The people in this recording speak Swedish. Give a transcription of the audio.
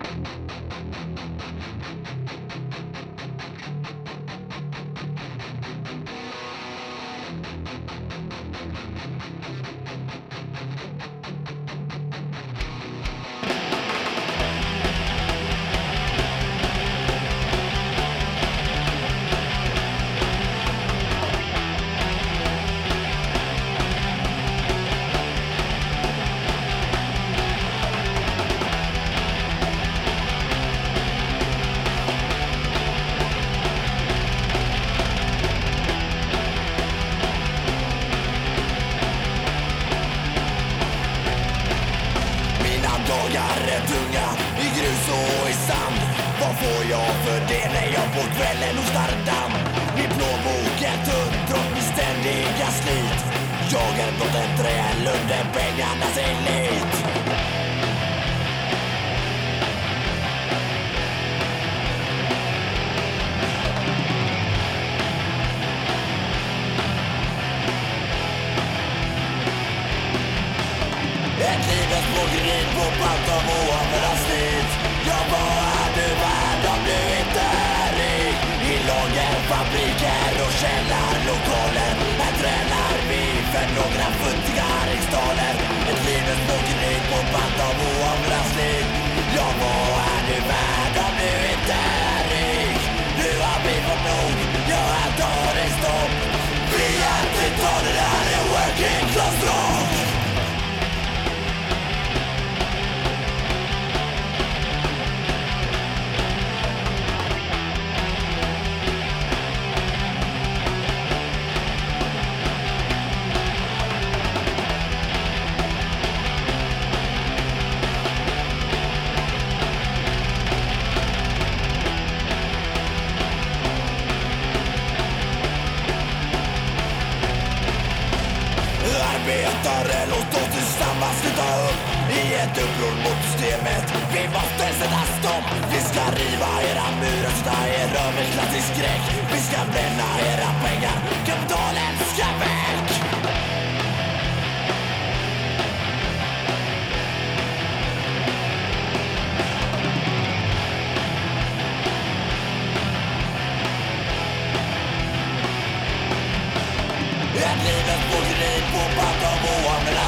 Thank you. Dagar är tunga i grus och i sand. Vad får jag för det när jag på kvällen hostar damm? Min plånbok är tunn trots mitt ständiga slit. Jag är blott en träl under pengarnas elit. Ett livets smågeri på pant av avsnitt Ja, vad är du värd om du inte är rik? I lager, fabriker och källarlokaler Här tränar vi för några futtiga riksdaler. Ett livets smågeri på pant av avsnitt Ja, vad är du värd om du inte är rik? Nu har vi fått nog, ja, här tar det stopp. Vi är titaner, Letare, låt oss tillsammans sluta upp i ett uppror mot systemet. Vi måste sätta stopp. Vi ska riva era murar, sätta er överklass i skräck. Vi ska bränna era pengar. Ett livets smågeri på pant av oanvända